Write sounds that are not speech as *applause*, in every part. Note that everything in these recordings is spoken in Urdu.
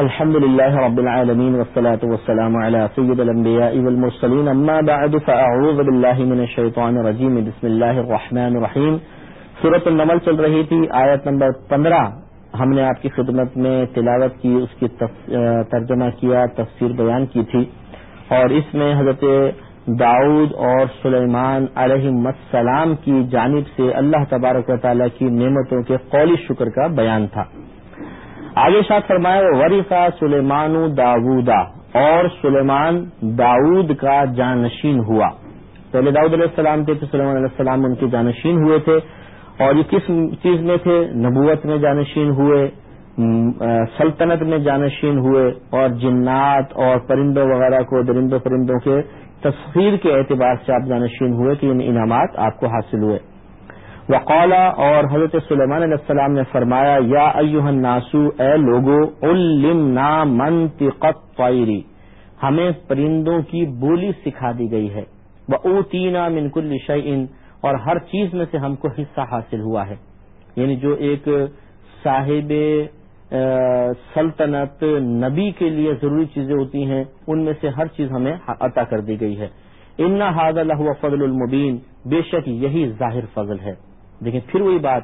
الحمد لله رب العالمين والصلاة والسلام على سيد الأنبياء والمرسلين أما بعد فأعوذ بالله من الشيطان الرجيم بسم الله الرحمن الرحيم سورة النمل چل رہی تھی، آیت نمبر پندرہ. ہم نے آپ کی خدمت میں تلاوت کی، اس کی ترجمہ کیا، تفسیر بیان کی تھی. اور اس میں حضرت داؤد اور سلیمان علیہ السلام کی جانب سے اللہ تبارک و تعالیٰ کی نعمتوں کے قولی شکر کا بیان تھا۔ آگے شاید فرمایا ورثہ سلیمان داودا اور سلیمان داود کا جانشین ہوا۔ پہلے داود علیہ السلام تھے تو سلیمان علیہ السلام ان کے جانشین ہوئے تھے۔ اور یہ کس چیز میں تھے؟ نبوت میں جانشین ہوئے سلطنت میں جانشین ہوئے۔ اور جنات اور پرندوں وغیرہ کو، درندوں پرندوں کے تصویر کے اعتبار سے آپ جانشین ہوئے کہ ان انعامات آپ کو حاصل ہوئے۔ وقالا اور حضرت سلیمان علیہ السلام نے فرمایا، یا ایوہ الناسو اے لوگو، علمنا منطقت طائری ہمیں پرندوں کی بولی سکھا دی گئی ہے۔ وہ اوتینا من کل شعین اور ہر چیز میں سے ہم کو حصہ حاصل ہوا ہے۔ یعنی جو ایک صاحب سلطنت نبی کے لیے ضروری چیزیں ہوتی ہیں، ان میں سے ہر چیز ہمیں عطا کر دی گئی ہے۔ ان حاد اللہ فضل المبین بے شک یہی ظاہر فضل ہے۔ لیکن پھر وہی بات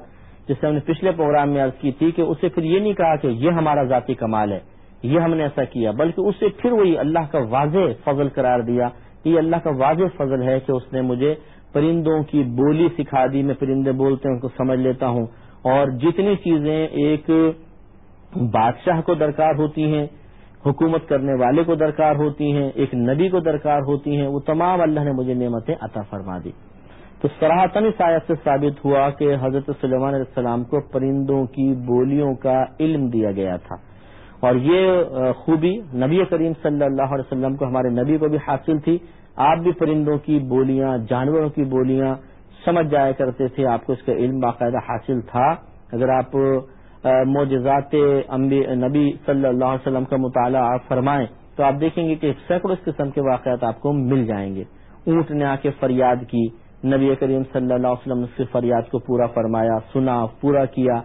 جسے ہم نے پچھلے پروگرام میں عرض کی تھی کہ اسے پھر یہ نہیں کہا کہ یہ ہمارا ذاتی کمال ہے، یہ ہم نے ایسا کیا، بلکہ اسے پھر وہی اللہ کا واضح فضل قرار دیا کہ یہ اللہ کا واضح فضل ہے کہ اس نے مجھے پرندوں کی بولی سکھا دی، میں پرندے بولتے ہیں، ان کو سمجھ لیتا ہوں۔ اور جتنی چیزیں ایک بادشاہ کو درکار ہوتی ہیں، حکومت کرنے والے کو درکار ہوتی ہیں، ایک نبی کو درکار ہوتی ہیں، وہ تمام اللہ نے مجھے نعمتیں عطا فرما دی۔ تو سراہتن اس آیت سے ثابت ہوا کہ حضرت سلیمان علیہ السلام کو پرندوں کی بولیوں کا علم دیا گیا تھا۔ اور یہ خوبی نبی کریم صلی اللہ علیہ وسلم کو ہمارے نبی کو بھی حاصل تھی۔ آپ بھی پرندوں کی بولیاں، جانوروں کی بولیاں سمجھ جایا کرتے تھے۔ آپ کو اس کا علم باقاعدہ حاصل تھا۔ اگر آپ معجزات نبی صلی اللہ علیہ وسلم کا مطالعہ آپ فرمائیں تو آپ دیکھیں گے کہ سینکڑوں اس قسم کے واقعات آپ کو مل جائیں گے۔ اونٹ نے آ کے فریاد کی۔ نبی کریم صلی اللہ علیہ وسلم نے اس فریاد کو پورا فرمایا، سنا، پورا کیا۔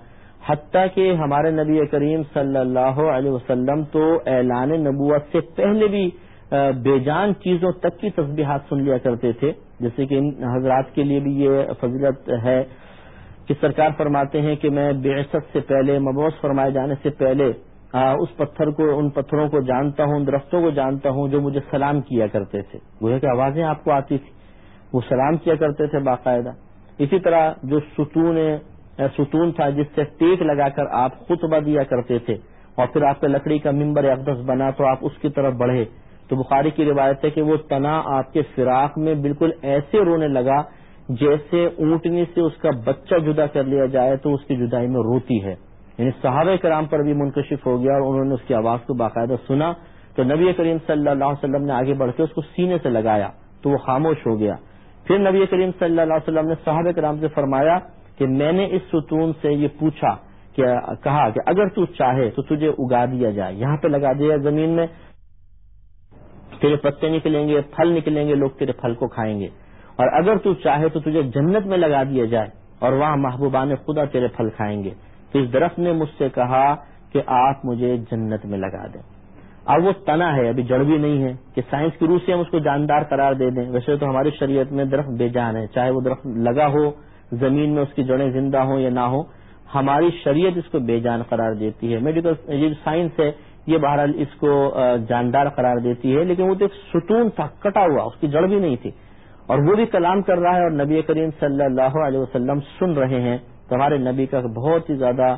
حتیٰ کہ ہمارے نبی کریم صلی اللہ علیہ وسلم تو اعلان نبوت سے پہلے بھی بے جان چیزوں تک کی تصبیحات سن لیا کرتے تھے۔ جیسے کہ ان حضرات کے لیے بھی یہ فضیلت ہے کہ سرکار فرماتے ہیں کہ میں بےست سے پہلے مبوس فرمائے جانے سے پہلے اس پتھر کو، ان پتھروں کو جانتا ہوں ان درختوں کو جانتا ہوں جو مجھے سلام کیا کرتے تھے۔ وہ کہ آوازیں آپ کو آتی تھی وہ سلام کیا کرتے تھے باقاعدہ۔ اسی طرح جو ستون ستون تھا جس سے ٹیک لگا کر آپ خطبہ دیا کرتے تھے اور پھر آپ کا لکڑی کا ممبر اقدس بنا تو آپ اس کی طرف بڑھے۔ تو بخاری کی روایت ہے کہ وہ تنا آپ کے فراق میں بالکل ایسے رونے لگا جیسے اونٹنی سے اس کا بچہ جدا کر لیا جائے تو اس کی جدائی میں روتی ہے۔ یعنی صحابہ کرام پر بھی منکشف ہو گیا اور انہوں نے اس کی آواز کو باقاعدہ سنا۔ تو نبی کریم صلی اللہ علیہ وسلم نے آگے بڑھ کے اس کو سینے سے لگایا تو وہ خاموش ہو گیا۔ پھر نبی کریم صلی اللہ علیہ وسلم نے صحابہ کرام سے فرمایا کہ میں نے اس ستون سے یہ پوچھا کہ کہا کہ اگر تو چاہے تو تجھے اگا دیا جائے، یہاں پہ لگا دیا زمین میں۔ تیرے پتے نکلیں گے، پھل نکلیں گے، لوگ تیرے پھل کو کھائیں گے۔ اور اگر تو چاہے تو تجھے جنت میں لگا دیا جائے اور وہاں محبوبان خدا تیرے پھل کھائیں گے۔ تو اس درخت نے مجھ سے کہا کہ آپ مجھے جنت میں لگا دیں۔ اب وہ تنا ہے، ابھی جڑ بھی نہیں ہے کہ سائنس کی روح سے ہم اس کو جاندار قرار دے دیں۔ ویسے تو ہماری شریعت میں درخت بے جان ہے، چاہے وہ درخت لگا ہو، زمین میں اس کی جڑیں زندہ ہوں یا نہ ہو ہماری شریعت اس کو بے جان قرار دیتی ہے۔ میڈیکل یہ سائنس ہے، یہ بہرحال اس کو جاندار قرار دیتی ہے، لیکن وہ تو ایک ستون تھا، کٹا ہوا، اس کی جڑ بھی نہیں تھی۔ اور وہ بھی کلام کر رہا ہے اور نبی کریم صلی اللہ علیہ وسلم سن رہے ہیں۔ تو ہمارے نبی کا بہت ہی زیادہ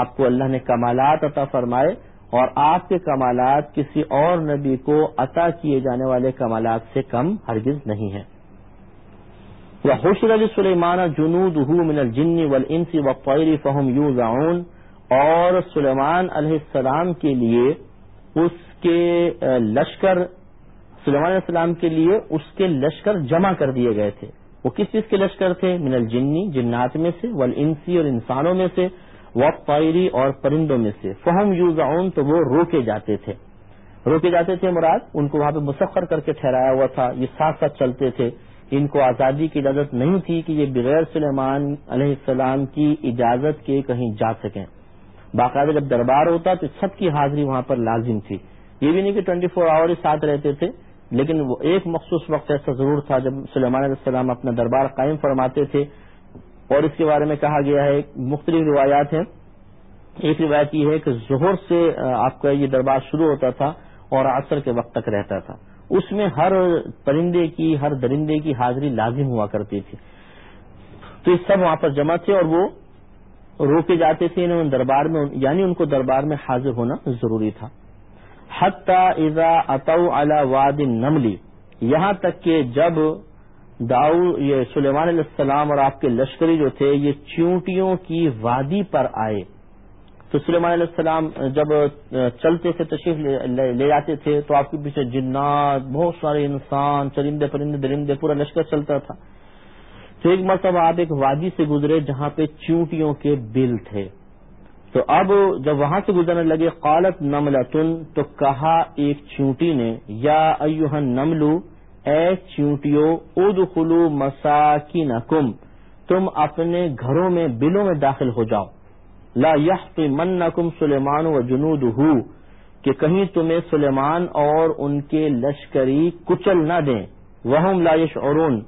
آپ کو اللہ نے کمالات عطا فرمائے۔ اور آپ کے کمالات کسی اور نبی کو عطا کیے جانے والے کمالات سے کم ہرگز نہیں ہیں۔ وہ حشر علی سلیمان جنود من الجن والانس وقیر فہم یو اور سلیمان علیہ السلام کے لیے اس کے لشکر، سلیمان علیہ السلام کے لیے اس کے لشکر جمع کر دیے گئے تھے۔ وہ کس چیز کے لشکر تھے؟ من الجنی، جنات میں سے، والانسی اور انسانوں میں سے۔ وقت پائری اور پرندوں میں سے۔ فہم یوز تو وہ روکے جاتے تھے۔ روکے جاتے تھے مراد، ان کو وہاں پہ مسفر کر کے ٹھہرایا ہوا تھا۔ یہ ساتھ ساتھ چلتے تھے۔ ان کو آزادی کی اجازت نہیں تھی کہ یہ بغیر سلیمان علیہ السلام کی اجازت کے کہیں جا سکیں۔ باقاعدہ جب دربار ہوتا تو سب کی حاضری وہاں پر لازم تھی۔ یہ بھی نہیں کہ ٹوئنٹی فور آور ساتھ رہتے تھے، لیکن وہ ایک مخصوص وقت ایسا ضرور تھا جب سلیمان علیہ السلام اپنا دربار قائم فرماتے تھے۔ اور اس کے بارے میں کہا گیا ہے، مختلف روایات ہیں۔ ایک روایت یہ ہے کہ ظہر سے آپ کا یہ دربار شروع ہوتا تھا اور عصر کے وقت تک رہتا تھا۔ اس میں ہر پرندے کی، ہر درندے کی حاضری لازم ہوا کرتی تھی۔ تو یہ سب وہاں پر جمع تھے اور وہ روکے جاتے تھے، انہوں دربار میں یعنی ان کو دربار میں حاضر ہونا ضروری تھا۔ اذا اتو علی واد نملی یہاں تک کہ جب داؤ یہ سلیمان علیہ السلام اور آپ کے لشکری جو تھے، یہ چونٹیوں کی وادی پر آئے۔ تو سلیمان علیہ السلام جب چلتے تھے تشریف لے جاتے تھے، تو آپ کے پیچھے جنات، بہت سارے انسان، چرندے پرندے، درندے، پورا لشکر چلتا تھا۔ تو ایک مرتبہ آپ ایک وادی سے گزرے جہاں پہ چونٹیوں کے بل تھے۔ تو اب جب وہاں سے گزرنے لگے، قالت نملتن، تو کہا ایک چونٹی نے، یا ایوہن نملو اے چونٹیو، ادخلو مساکنکم، تم اپنے گھروں میں بلوں میں داخل ہو جاؤ۔ لا يحطمنکم سلیمان و جنود کہ کہیں تمہیں سلیمان اور ان کے لشکری کچل نہ دیں۔ وہم لا یشعرون،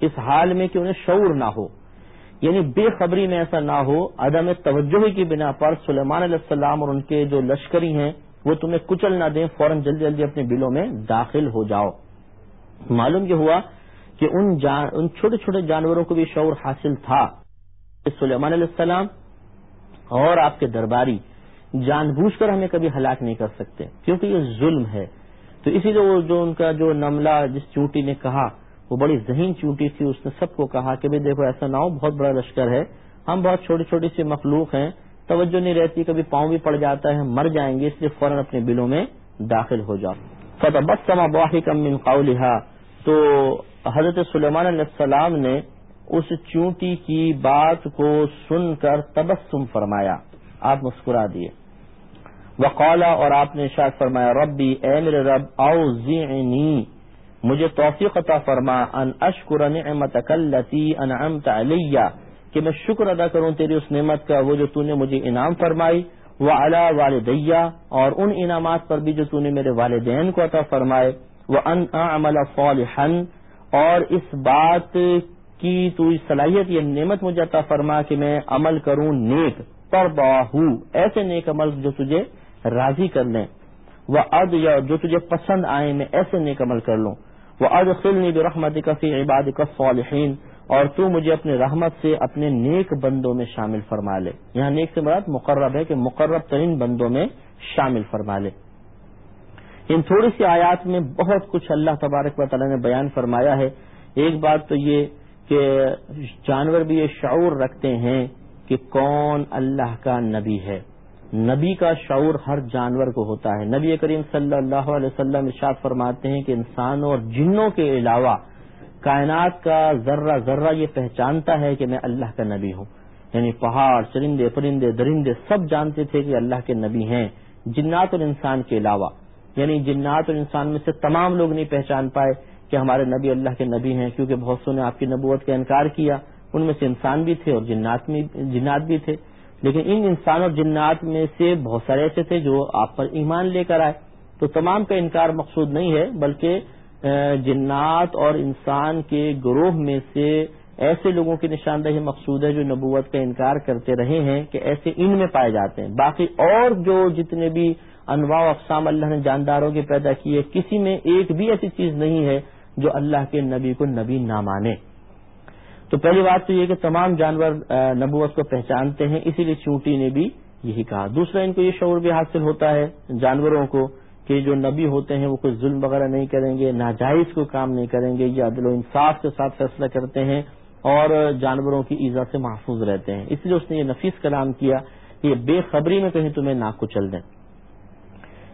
اس حال میں کہ انہیں شعور نہ ہو۔ یعنی بے خبری میں ایسا نہ ہو، عدم توجہ کی بنا پر سلیمان علیہ السلام اور ان کے جو لشکری ہیں، وہ تمہیں کچل نہ دیں، فوراً جلدی جلدی اپنے بلوں میں داخل ہو جاؤ۔ معلوم یہ ہوا کہ ان جان ان چھوٹے چھوٹے جانوروں کو بھی شعور حاصل تھا۔ سلیمان علیہ السلام اور آپ کے درباری جان بوجھ کر ہمیں کبھی ہلاک نہیں کر سکتے، کیونکہ یہ ظلم ہے۔ تو اسی لیے وہ جو ان کا جو نملہ جس چونٹی نے کہا، وہ بڑی ذہین چونٹی تھی، اس نے سب کو کہا کہ بھائی دیکھو ایسا نہ ہو، بہت بڑا لشکر ہے۔ ہم بہت چھوٹی چھوٹی سی مخلوق ہیں، توجہ نہیں رہتی، کبھی پاؤں بھی پڑ جاتا ہے مر جائیں گے، اس لیے فوراً اپنے بلوں میں داخل ہو جاؤ۔ فتح بس سما باہی کم قولها۔ تو حضرت سلیمان علیہ السلام نے اس چونٹی کی بات کو سن کر تبسم فرمایا۔ آپ مسکرا دیے۔ وقالا اور آپ نے شاید فرمایا، ربی، اے میرے رب او مجھے توفیق عطا فرما، ان اشکر نعمتک اللتی انعمت علیہ، کہ میں شکر ادا کروں تیری اس نعمت کا، وہ جو تو نے مجھے انعام فرمائی وہ اعلیٰ والدیہ، اور ان انعامات پر بھی جو تو نے میرے والدین کو عطا فرمائے۔ وہ ان عمل اور اس بات کی تو صلاحیت یہ نعمت مجھے عطا فرما کہ میں عمل کروں نیک پر ایسے نیک عمل جو تجھے راضی کر لیں۔ وہ اد یا جو تجھے پسند آئے میں ایسے نیک عمل کر لوں۔ وہ اد خلنی برحمت کفی عباد کا فالحین اور تو مجھے اپنے رحمت سے اپنے نیک بندوں میں شامل فرما لے۔ یہاں نیک سے مراد مقرب ہے کہ مقرب ترین بندوں میں شامل فرما لے۔ ان تھوڑی سی آیات میں بہت کچھ اللہ تبارک و تعالیٰ نے بیان فرمایا ہے۔ ایک بات تو یہ کہ جانور بھی یہ شعور رکھتے ہیں کہ کون اللہ کا نبی ہے۔ نبی کا شعور ہر جانور کو ہوتا ہے۔ نبی کریم صلی اللہ علیہ وسلم ارشاد فرماتے ہیں کہ انسانوں اور جنوں کے علاوہ کائنات کا ذرہ ذرہ یہ پہچانتا ہے کہ میں اللہ کا نبی ہوں۔ یعنی پہاڑ، چرندے، پرندے، درندے سب جانتے تھے کہ اللہ کے نبی ہیں۔ جنات اور انسان کے علاوہ۔ یعنی جنات اور انسان میں سے تمام لوگ نہیں پہچان پائے کہ ہمارے نبی اللہ کے نبی ہیں، کیونکہ بہت سو نے آپ کی نبوت کا انکار کیا۔ ان میں سے انسان بھی تھے اور جنات جنات بھی تھے۔ لیکن ان انسان اور جنات میں سے بہت سارے ایسے تھے جو آپ پر ایمان لے کر آئے۔ تو تمام کا انکار مقصود نہیں ہے، بلکہ جنات اور انسان کے گروہ میں سے ایسے لوگوں کی نشاندہی مقصود ہے جو نبوت کا انکار کرتے رہے ہیں کہ ایسے ان میں پائے جاتے ہیں۔ باقی اور جو جتنے بھی انواع و اقسام اللہ نے جانداروں کے پیدا کیے، کسی میں ایک بھی ایسی چیز نہیں ہے جو اللہ کے نبی کو نبی نہ مانے۔ تو پہلی بات تو یہ کہ تمام جانور نبوت کو پہچانتے ہیں، اسی لیے چونٹی نے بھی یہی کہا۔ دوسرا، ان کو یہ شعور بھی حاصل ہوتا ہے جانوروں کو کہ جو نبی ہوتے ہیں وہ کوئی ظلم وغیرہ نہیں کریں گے، ناجائز کو کام نہیں کریں گے، یہ عدل و انصاف کے ساتھ فیصلہ کرتے ہیں۔ اور جانوروں کی ایزا سے محفوظ رہتے ہیں۔ اس لیے اس نے یہ نفیس کلام کیا کہ یہ بے خبری میں کہیں تمہیں ناک کو چل دیں۔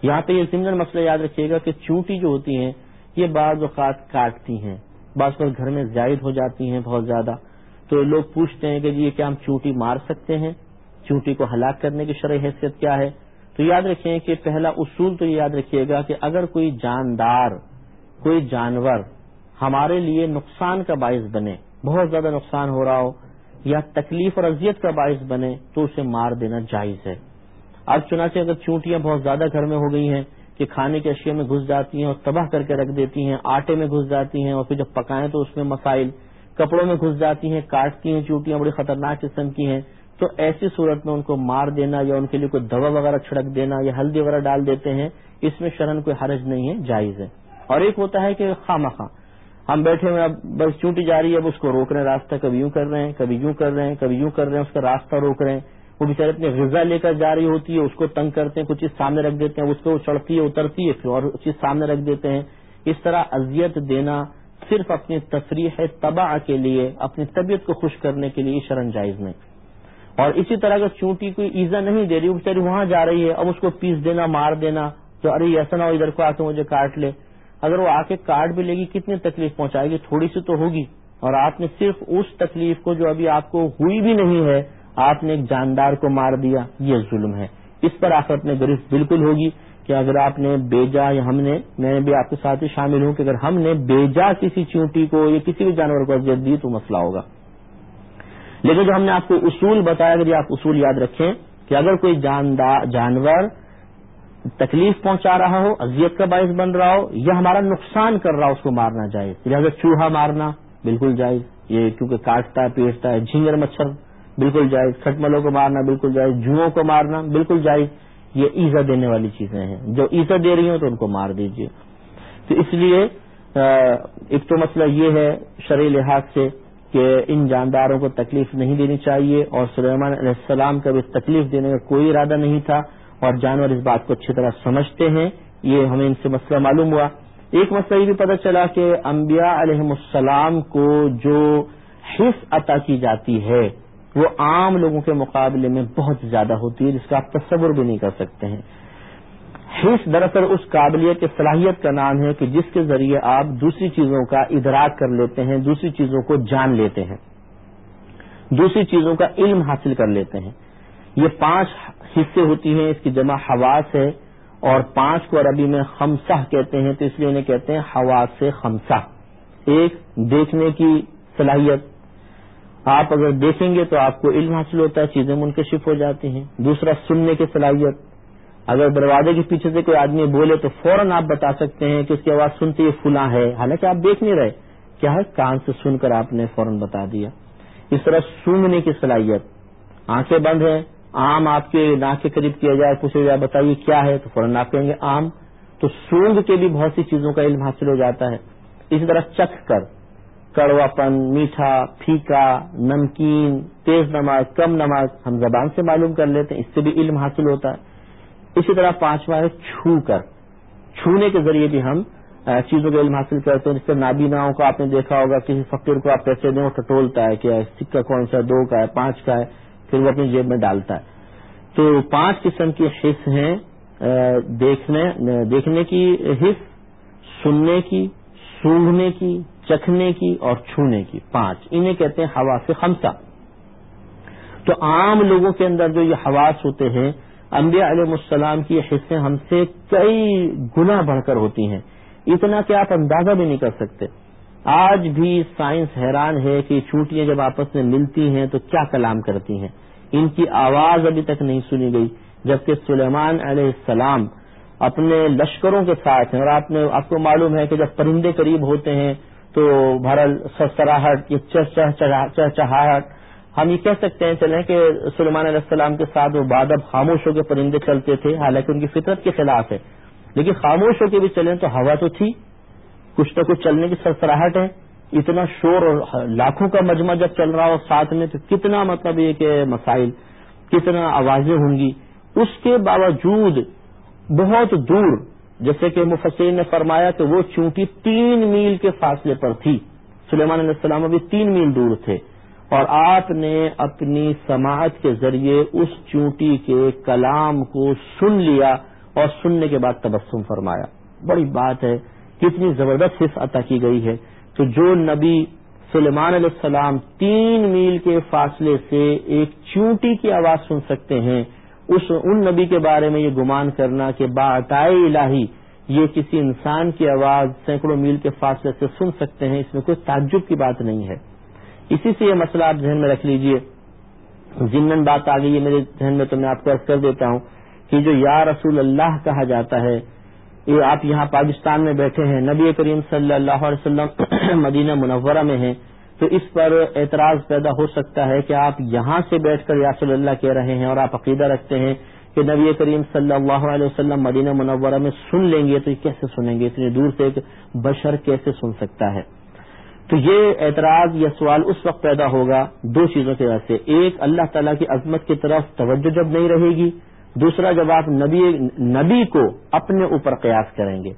یہاں پہ یہ سمجھن مسئلہ یاد رکھیے گا کہ چونٹی جو ہوتی ہیں، یہ بعض اوقات کاٹتی ہیں۔ بعض پر گھر میں زائد ہو جاتی ہیں بہت زیادہ۔ تو لوگ پوچھتے ہیں کہ جی یہ کیا ہم چونٹی مار سکتے ہیں؟ چونٹی کو ہلاک کرنے کی شرح حیثیت کیا ہے؟ تو یاد رکھیں کہ پہلا اصول تو یہ یاد رکھیے گا کہ اگر کوئی جاندار، کوئی جانور ہمارے لیے نقصان کا باعث بنے بہت زیادہ نقصان ہو رہا ہو یا تکلیف اور اذیت کا باعث بنے تو اسے مار دینا جائز ہے۔ اب چنانچہ اگر چونٹیاں بہت زیادہ گھر میں ہو گئی ہیں کہ کھانے کے اشیاء میں گھس جاتی ہیں اور تباہ کر کے رکھ دیتی ہیں، آٹے میں گھس جاتی ہیں اور پھر جب پکائیں تو اس میں مسائل، کپڑوں میں گھس جاتی ہیں کاٹتی ہیں چوٹیاں بڑی خطرناک قسم کی ہیں، تو ایسی صورت میں ان کو مار دینا یا ان کے لیے کوئی دوا وغیرہ چھڑک دینا یا ہلدی وغیرہ ڈال دیتے ہیں، اس میں شرن کوئی حرج نہیں ہے، جائز ہے۔ اور ایک ہوتا ہے کہ خواہ مخواہ ہم بیٹھے ہوئے اب بس چونٹی جا رہی ہے، اب اس کو روک رہے ہیں راستہ کبھی یوں کر رہے ہیں، کبھی یوں کر رہے ہیں، کبھی یوں کر رہے ہیں، اس کا راستہ روک رہے ہیں۔ وہ بےچارے اپنی غذا لے کر جا رہی ہوتی ہے، اس کو تنگ کرتے ہیں، کچھ چیز سامنے رکھ دیتے ہیں، اس کو چڑھتی ہے اترتی ہے، پھر اور چیز سامنے رکھ دیتے ہیں۔ اس طرح اذیت دینا صرف اپنی تفریح تباہ کے لیے، اپنی طبیعت کو خوش کرنے کے لیے شرن جائز نہیں اور اسی طرح اگر چونٹی کوئی ایزا نہیں دے رہی، وہ بےچاری وہاں جا رہی ہے، اب اس کو پیس دینا، مار دینا تو ارے ایسا نہ ہو، ادھر کو آ کے مجھے کاٹ لے۔ اگر وہ آ کے کاٹ بھی لے گی، کتنی تکلیف پہنچائے گی؟ تھوڑی سی تو ہوگی۔ اور آپ نے صرف اس تکلیف کو جو ابھی آپ کو ہوئی بھی نہیں ہے، آپ نے ایک جاندار کو مار دیا، یہ ظلم ہے۔ اس پر آفت میں گرفت بالکل ہوگی کہ اگر آپ نے بیجا یا ہم نے، میں بھی آپ کے ساتھ ہی شامل ہوں کہ اگر ہم نے بیجا کسی چونٹی کو یا کسی بھی جانور کو اذیت دی تو مسئلہ ہوگا۔ لیکن جو ہم نے آپ کو اصول بتایا، اگر آپ اصول یاد رکھیں کہ اگر کوئی جانور تکلیف پہنچا رہا ہو، اذیت کا باعث بن رہا ہو، یا ہمارا نقصان کر رہا ہو اس کو مارنا جائز؟ یعنی لہٰذا چوہا مارنا، بالکل جائز. یہ کیونکہ کاٹتا ہے پیٹتا ہے جھینگر مچھر، بالکل جائز. کھٹملوں کو مارنا، بالکل جائز. جوؤں کو مارنا، بالکل جائز. یہ ایزا دینے والی چیزیں ہیں۔ جو ایزا دے رہی ہوں تو ان کو مار دیجیے تو اس لیے ایک تو مسئلہ یہ ہے شرعی لحاظ سے کہ ان جانداروں کو تکلیف نہیں دینی چاہیے اور سلیمان علیہ السلام کا بھی تکلیف دینے کا کوئی ارادہ نہیں تھا۔ اور جانور اس بات کو اچھی طرح سمجھتے ہیں، یہ ہمیں ان سے مسئلہ معلوم ہوا۔ ایک مسئلہ یہ بھی پتہ چلا کہ انبیاء علیہ السلام کو جو حص عطا کی جاتی ہے، وہ عام لوگوں کے مقابلے میں بہت زیادہ ہوتی ہے، جس کا آپ تصور بھی نہیں کر سکتے ہیں۔ حص دراصل اس قابلیت کی صلاحیت کا نام ہے کہ جس کے ذریعے آپ دوسری چیزوں کا ادراک کر لیتے ہیں، دوسری چیزوں کو جان لیتے ہیں۔ دوسری چیزوں کا علم حاصل کر لیتے ہیں۔ یہ پانچ حصے ہوتی ہیں، اس کی جمع حواس ہے اور پانچ کو عربی میں خمسہ کہتے ہیں، تو اس لیے انہیں کہتے ہیں حواس سے خمسہ۔ ایک، دیکھنے کی صلاحیت۔ آپ اگر دیکھیں گے تو آپ کو علم حاصل ہوتا ہے، چیزیں منکشف ہو جاتی ہیں۔ دوسرا، سننے کی صلاحیت۔ اگر دروازے کے پیچھے سے کوئی آدمی بولے تو فوراً آپ بتا سکتے ہیں کہ اس کی آواز سنتے ہی فلاں ہے۔ حالانکہ آپ دیکھ نہیں رہے۔ کیا ہے؟ کان سے سن کر آپ نے فوراً بتا دیا۔ اس طرح سونگنے کی صلاحیت۔ آنکھیں بند ہیں۔ آم آپ کے ناک کے قریب کیا جائے، پوچھے جائے، بتائیے کیا ہے؟ تو فوراً آپ کہیں گے آم۔ تو سونگ کے بھی بہت سی چیزوں کا علم حاصل ہو جاتا ہے۔ اسی طرح چکھ کر کڑوا پن میٹھا، پھیکا، نمکین، تیز نماز، کم نماز ہم زبان سے معلوم کر لیتے ہیں، اس سے بھی علم حاصل ہوتا ہے۔ اسی طرح پانچواں ہے، چھو کر۔ چھونے کے ذریعے بھی ہم چیزوں کا علم حاصل کرتے ہیں۔ جس سے نابیناؤں کو آپ نے دیکھا ہوگا، کسی فقیر کو آپ پیسے دیں، وہ ٹٹولتا ہے کہ سکہ کون سا، دو کا ہے، پانچ کا ہے۔ پھر وہ اپنی جیب میں ڈالتا ہے۔ تو پانچ قسم کی حص ہیں دیکھنے دیکھنے کی حص، سننے کی سونگنے کی، چکھنے کی اور چھونے کی۔ پانچ۔ انہیں کہتے ہیں ہوا سے خمسہ۔ تو عام لوگوں کے اندر جو یہ حواس ہوتے ہیں، انبیاء علیہ السلام کی حصے ہم سے کئی گنا بڑھ کر ہوتی ہیں۔ اتنا کہ آپ اندازہ بھی نہیں کر سکتے۔ آج بھی سائنس حیران ہے کہ چوٹیاں جب آپس میں ملتی ہیں تو کیا کلام کرتی ہیں۔ ان کی آواز ابھی تک نہیں سنی گئی، جبکہ سلیمان علیہ السلام اپنے لشکروں کے ساتھ ہیں۔ اور آپ نے، آپ کو معلوم ہے کہ جب پرندے قریب ہوتے ہیں تو بھرل سسراہٹ یا چہاہٹ، ہم یہ کہہ سکتے ہیں، چلیں کہ سلیمان علیہ السلام کے ساتھ وہ بادب خاموش ہو کے پرندے چلتے تھے، حالانکہ ان کی فطرت کے خلاف ہے۔ لیکن خاموش ہو کے بھی چلیں تو ہوا تو تھی۔ کچھ نہ کچھ چلنے کی سرسراہٹ ہے۔ اتنا شور اور لاکھوں کا مجمع جب چل رہا ہو ساتھ میں، تو کتنا مطلب یہ کہ مسائل، کتنا آوازیں ہوں گی۔ اس کے باوجود بہت دور، جیسے کہ مفسرین نے فرمایا کہ وہ چونٹی تین میل کے فاصلے پر تھی، سلیمان علیہ السلام ابھی تین میل دور تھے۔ اور آپ نے اپنی سماعت کے ذریعے اس چونٹی کے کلام کو سن لیا اور سننے کے بعد تبسم فرمایا۔ بڑی بات ہے۔ کتنی زبردست حص عطا کی گئی ہے۔ تو جو نبی سلیمان علیہ السلام تین میل کے فاصلے سے ایک چونٹی کی آواز سن سکتے ہیں، اس ان نبی کے بارے میں یہ گمان کرنا کہ باعطائے الہی یہ کسی انسان کی آواز سینکڑوں میل کے فاصلے سے سن سکتے ہیں، اس میں کوئی تعجب کی بات نہیں ہے۔ اسی سے یہ مسئلہ آپ ذہن میں رکھ لیجیے۔ ضمن بات آ گئی ہے، میرے ذہن میں تو میں آپ کو عرض کر دیتا ہوں کہ جو یا رسول اللہ کہا جاتا ہے یہ آپ یہاں پاکستان میں بیٹھے ہیں، نبی کریم صلی اللہ علیہ وسلم *clears throat* مدینہ منورہ میں ہیں۔ تو اس پر اعتراض پیدا ہو سکتا ہے کہ آپ یہاں سے بیٹھ کر یا صلی اللہ کہہ رہے ہیں اور آپ عقیدہ رکھتے ہیں کہ نبی کریم صلی اللہ علیہ وسلم مدینہ منورہ میں سن لیں گے تو یہ کیسے سنیں گے؟ اتنی دور سے ایک بشر کیسے سن سکتا ہے؟ تو یہ اعتراض یا سوال اس وقت پیدا ہوگا دو چیزوں کی وجہ سے۔ ایک، اللہ تعالیٰ کی عظمت کی طرف توجہ جب نہیں رہے گی دوسرا جب آپ نبی نبی کو اپنے اوپر قیاس کریں گے،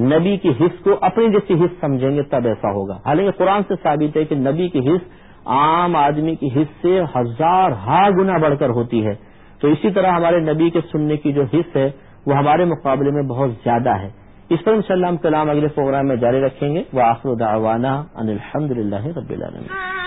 نبی کی حص کو اپنی جیسی حص سمجھیں گے، تب ایسا ہوگا۔ حالانکہ قرآن سے ثابت ہے کہ نبی کی حص عام آدمی کی حص سے ہزار ہا گنا بڑھ کر ہوتی ہے۔ تو اسی طرح ہمارے نبی کے سننے کی جو حص ہے، وہ ہمارے مقابلے میں بہت زیادہ ہے۔ اس پر انشاءاللہ ہم کلام اگلے پروگرام میں جاری رکھیں گے۔ وہ آخر دعوانا ان الحمد للہ رب العالمین۔